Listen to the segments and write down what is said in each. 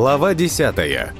Глава десятая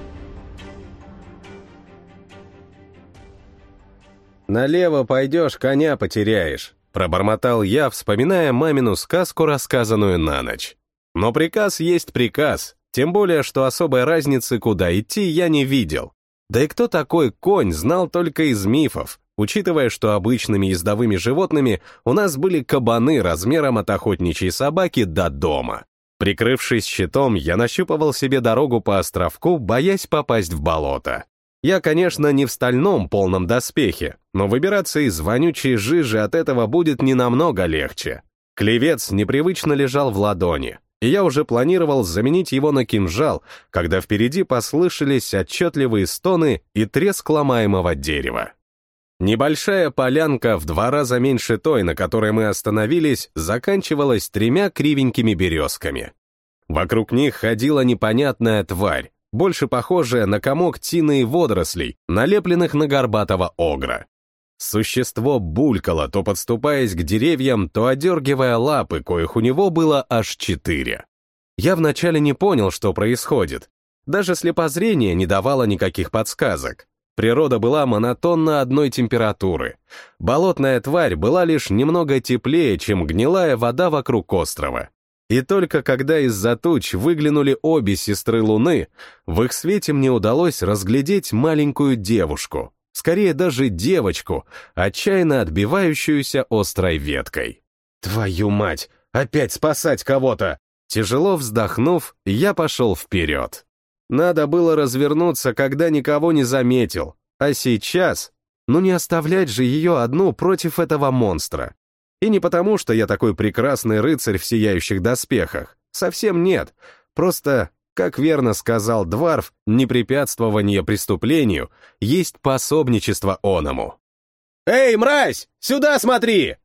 «Налево пойдешь, коня потеряешь», — пробормотал я, вспоминая мамину сказку, рассказанную на ночь. Но приказ есть приказ, тем более, что особой разницы, куда идти, я не видел. Да и кто такой конь, знал только из мифов, учитывая, что обычными ездовыми животными у нас были кабаны размером от охотничьей собаки до дома. Прикрывшись щитом, я нащупывал себе дорогу по островку, боясь попасть в болото. Я, конечно, не в стальном полном доспехе, но выбираться из вонючей жижи от этого будет не намного легче. Клевец непривычно лежал в ладони, и я уже планировал заменить его на кинжал, когда впереди послышались отчетливые стоны и треск ломаемого дерева. Небольшая полянка в два раза меньше той, на которой мы остановились, заканчивалась тремя кривенькими березками. Вокруг них ходила непонятная тварь, больше похожая на комок тины и водорослей, налепленных на горбатого огра. Существо булькало, то подступаясь к деревьям, то одергивая лапы, коих у него было аж четыре. Я вначале не понял, что происходит. Даже слепозрение не давало никаких подсказок. Природа была монотонно одной температуры. Болотная тварь была лишь немного теплее, чем гнилая вода вокруг острова. И только когда из-за туч выглянули обе сестры Луны, в их свете мне удалось разглядеть маленькую девушку, скорее даже девочку, отчаянно отбивающуюся острой веткой. «Твою мать! Опять спасать кого-то!» Тяжело вздохнув, я пошел вперед. Надо было развернуться, когда никого не заметил. А сейчас... Ну не оставлять же ее одну против этого монстра. И не потому, что я такой прекрасный рыцарь в сияющих доспехах. Совсем нет. Просто, как верно сказал Дварф, непрепятствование преступлению есть пособничество оному. «Эй, мразь, сюда смотри!»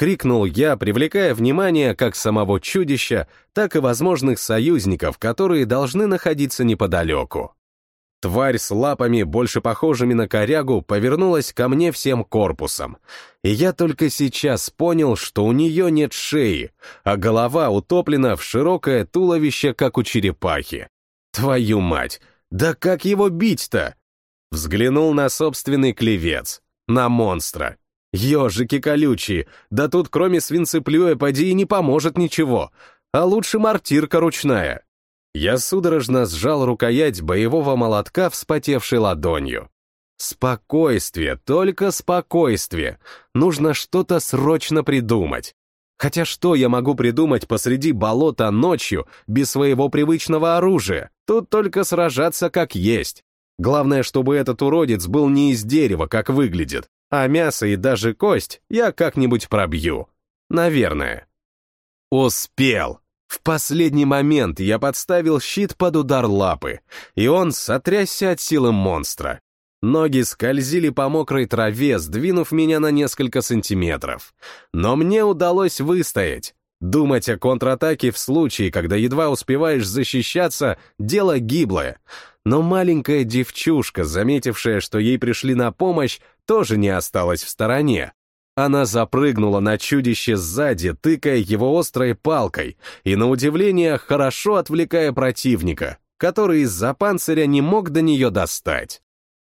Крикнул я, привлекая внимание как самого чудища, так и возможных союзников, которые должны находиться неподалеку. Тварь с лапами, больше похожими на корягу, повернулась ко мне всем корпусом. И я только сейчас понял, что у нее нет шеи, а голова утоплена в широкое туловище, как у черепахи. Твою мать! Да как его бить-то? Взглянул на собственный клевец, на монстра, Ежики колючие, да тут кроме свинцеплюя поди и не поможет ничего, а лучше мортирка ручная. Я судорожно сжал рукоять боевого молотка вспотевшей ладонью. Спокойствие, только спокойствие. Нужно что-то срочно придумать. Хотя что я могу придумать посреди болота ночью без своего привычного оружия? Тут только сражаться как есть. Главное, чтобы этот уродец был не из дерева, как выглядит, а мясо и даже кость я как-нибудь пробью. Наверное. Успел. В последний момент я подставил щит под удар лапы, и он сотрясся от силы монстра. Ноги скользили по мокрой траве, сдвинув меня на несколько сантиметров. Но мне удалось выстоять. Думать о контратаке в случае, когда едва успеваешь защищаться, дело гиблое. Но маленькая девчушка, заметившая, что ей пришли на помощь, тоже не осталась в стороне. Она запрыгнула на чудище сзади, тыкая его острой палкой, и, на удивление, хорошо отвлекая противника, который из-за панциря не мог до нее достать.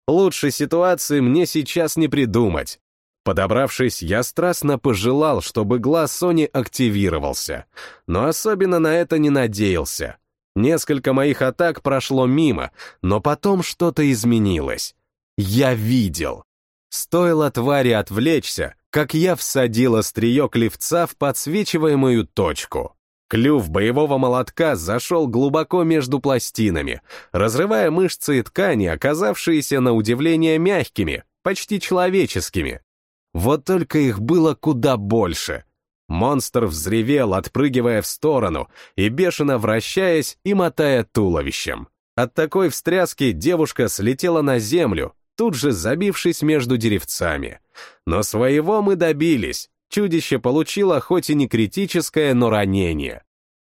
Лучшей ситуации мне сейчас не придумать. Подобравшись, я страстно пожелал, чтобы глаз Сони активировался, но особенно на это не надеялся. Несколько моих атак прошло мимо, но потом что-то изменилось. Я видел. Стоило твари отвлечься, как я всадил острие клевца в подсвечиваемую точку. Клюв боевого молотка зашел глубоко между пластинами, разрывая мышцы и ткани, оказавшиеся на удивление мягкими, почти человеческими. Вот только их было куда больше. Монстр взревел, отпрыгивая в сторону и бешено вращаясь и мотая туловищем. От такой встряски девушка слетела на землю, тут же забившись между деревцами. Но своего мы добились. Чудище получило хоть и не критическое, но ранение.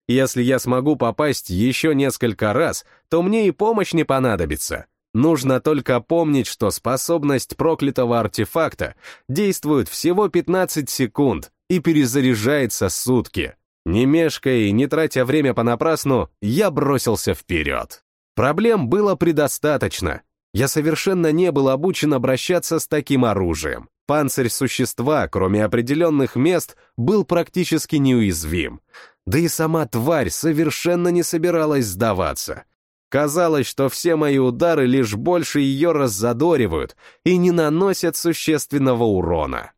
Если я смогу попасть еще несколько раз, то мне и помощь не понадобится. Нужно только помнить, что способность проклятого артефакта действует всего 15 секунд и перезаряжается сутки. Не мешкая и не тратя время понапрасну, я бросился вперед. Проблем было предостаточно. Я совершенно не был обучен обращаться с таким оружием. Панцирь существа, кроме определенных мест, был практически неуязвим. Да и сама тварь совершенно не собиралась сдаваться. Казалось, что все мои удары лишь больше ее раззадоривают и не наносят существенного урона.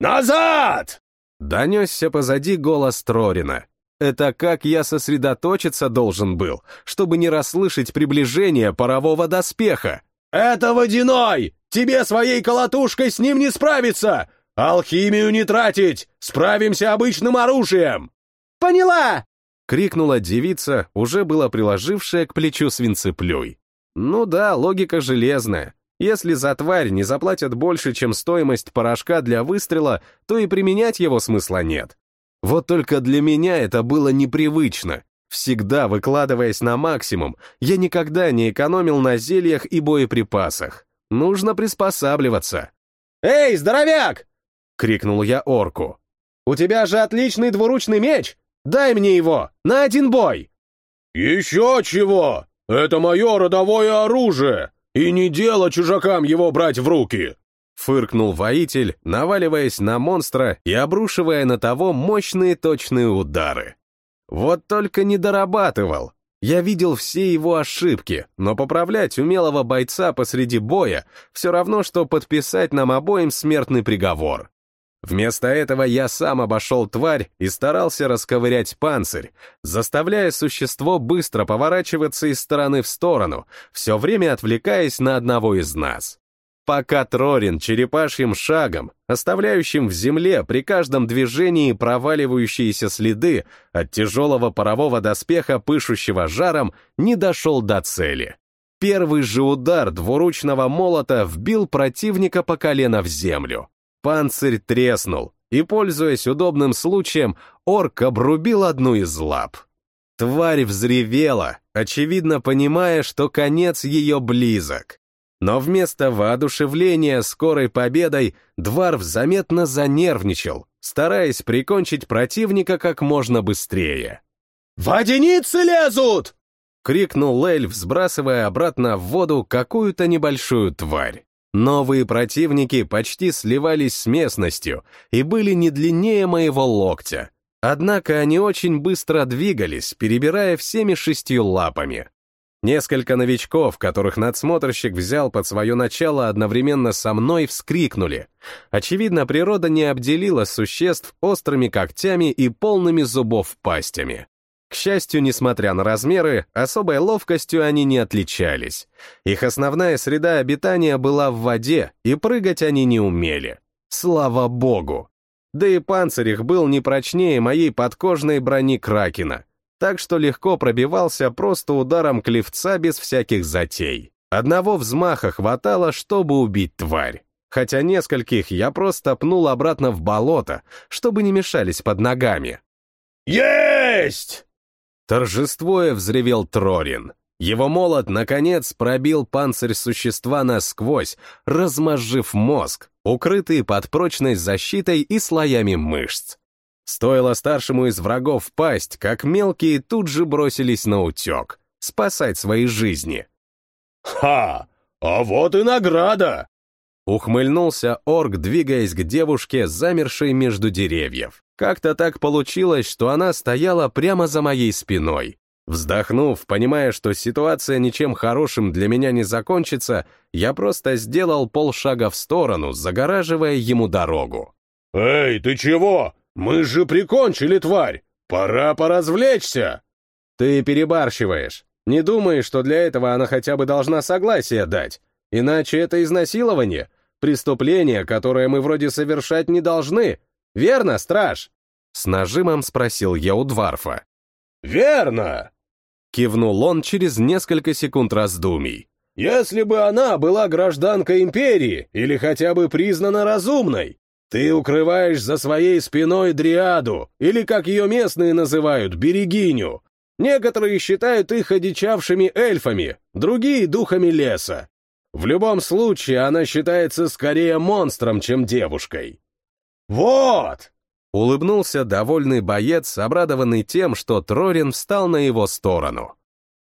«Назад!» Донесся позади голос Трорина. Это как я сосредоточиться должен был, чтобы не расслышать приближение парового доспеха. «Это водяной! Тебе своей колотушкой с ним не справиться! Алхимию не тратить! Справимся обычным оружием!» «Поняла!» — крикнула девица, уже была приложившая к плечу свинцеплюй. Ну да, логика железная. Если за тварь не заплатят больше, чем стоимость порошка для выстрела, то и применять его смысла нет. Вот только для меня это было непривычно. Всегда выкладываясь на максимум, я никогда не экономил на зельях и боеприпасах. Нужно приспосабливаться. «Эй, здоровяк!» — крикнул я орку. «У тебя же отличный двуручный меч! Дай мне его, на один бой!» «Еще чего! Это мое родовое оружие, и не дело чужакам его брать в руки!» Фыркнул воитель, наваливаясь на монстра и обрушивая на того мощные точные удары. Вот только не дорабатывал. Я видел все его ошибки, но поправлять умелого бойца посреди боя все равно, что подписать нам обоим смертный приговор. Вместо этого я сам обошел тварь и старался расковырять панцирь, заставляя существо быстро поворачиваться из стороны в сторону, все время отвлекаясь на одного из нас пока Трорин черепашьим шагом, оставляющим в земле при каждом движении проваливающиеся следы от тяжелого парового доспеха, пышущего жаром, не дошел до цели. Первый же удар двуручного молота вбил противника по колено в землю. Панцирь треснул, и, пользуясь удобным случаем, орк обрубил одну из лап. Тварь взревела, очевидно понимая, что конец ее близок. Но вместо воодушевления скорой победой Дварф заметно занервничал, стараясь прикончить противника как можно быстрее. «Водяницы лезут!» — крикнул Эльф, сбрасывая обратно в воду какую-то небольшую тварь. Новые противники почти сливались с местностью и были не длиннее моего локтя. Однако они очень быстро двигались, перебирая всеми шестью лапами. Несколько новичков, которых надсмотрщик взял под свое начало одновременно со мной, вскрикнули. Очевидно, природа не обделила существ острыми когтями и полными зубов пастями. К счастью, несмотря на размеры, особой ловкостью они не отличались. Их основная среда обитания была в воде, и прыгать они не умели. Слава богу! Да и панцирь их был не прочнее моей подкожной брони Кракена — так что легко пробивался просто ударом клевца без всяких затей. Одного взмаха хватало, чтобы убить тварь. Хотя нескольких я просто пнул обратно в болото, чтобы не мешались под ногами. «Есть!» Торжествуя взревел Трорин. Его молот, наконец, пробил панцирь существа насквозь, размозжив мозг, укрытый под прочной защитой и слоями мышц. Стоило старшему из врагов пасть, как мелкие тут же бросились на утек, спасать свои жизни. «Ха! А вот и награда!» Ухмыльнулся орк, двигаясь к девушке, замершей между деревьев. Как-то так получилось, что она стояла прямо за моей спиной. Вздохнув, понимая, что ситуация ничем хорошим для меня не закончится, я просто сделал полшага в сторону, загораживая ему дорогу. «Эй, ты чего? Мы же прикончили тварь! Пора поразвлечься!» «Ты перебарщиваешь. Не думаешь, что для этого она хотя бы должна согласие дать? Иначе это изнасилование, преступление, которое мы вроде совершать не должны. Верно, страж?» С нажимом спросил я у Дварфа. «Верно!» Кивнул он через несколько секунд раздумий. «Если бы она была гражданкой империи или хотя бы признана разумной, ты укрываешь за своей спиной дриаду, или, как ее местные называют, берегиню. Некоторые считают их одичавшими эльфами, другие — духами леса. В любом случае, она считается скорее монстром, чем девушкой. «Вот!» — улыбнулся довольный боец, обрадованный тем, что Трорин встал на его сторону.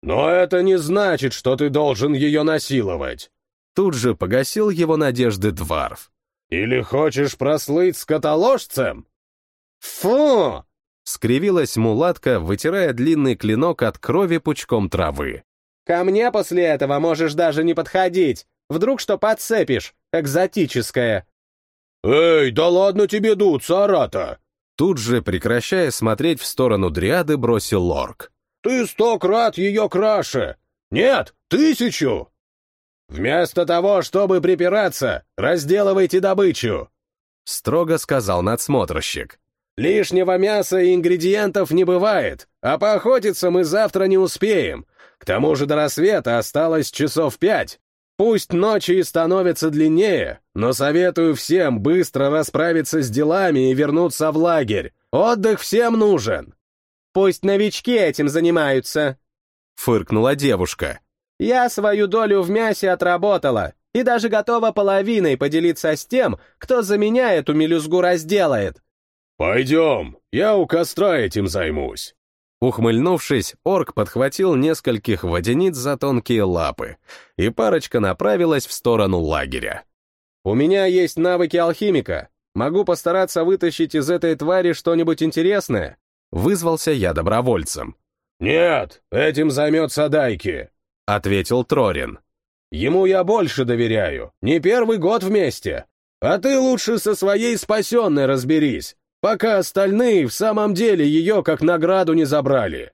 Но это не значит, что ты должен ее насиловать. Тут же погасил его надежды Дварф. Или хочешь прослыть скотоложцем? Фу! Скривилась мулатка, вытирая длинный клинок от крови пучком травы. Ко мне после этого можешь даже не подходить. Вдруг что подцепишь, экзотическое. Эй, да ладно тебе дуться, Арата! Тут же, прекращая смотреть в сторону Дриады, бросил Лорк. Ты сто крат ее краше! Нет, тысячу! Вместо того, чтобы припираться, разделывайте добычу!» Строго сказал надсмотрщик. «Лишнего мяса и ингредиентов не бывает, а поохотиться мы завтра не успеем. К тому же до рассвета осталось часов пять. Пусть ночи и становятся длиннее, но советую всем быстро расправиться с делами и вернуться в лагерь. Отдых всем нужен!» Пусть новички этим занимаются!» Фыркнула девушка. «Я свою долю в мясе отработала и даже готова половиной поделиться с тем, кто за меня эту мелюзгу разделает». «Пойдем, я у костра этим займусь». Ухмыльнувшись, орк подхватил нескольких водяниц за тонкие лапы, и парочка направилась в сторону лагеря. «У меня есть навыки алхимика. Могу постараться вытащить из этой твари что-нибудь интересное. Вызвался я добровольцем. «Нет, этим займется Дайки», — ответил Трорин. «Ему я больше доверяю, не первый год вместе. А ты лучше со своей спасенной разберись, пока остальные в самом деле ее как награду не забрали».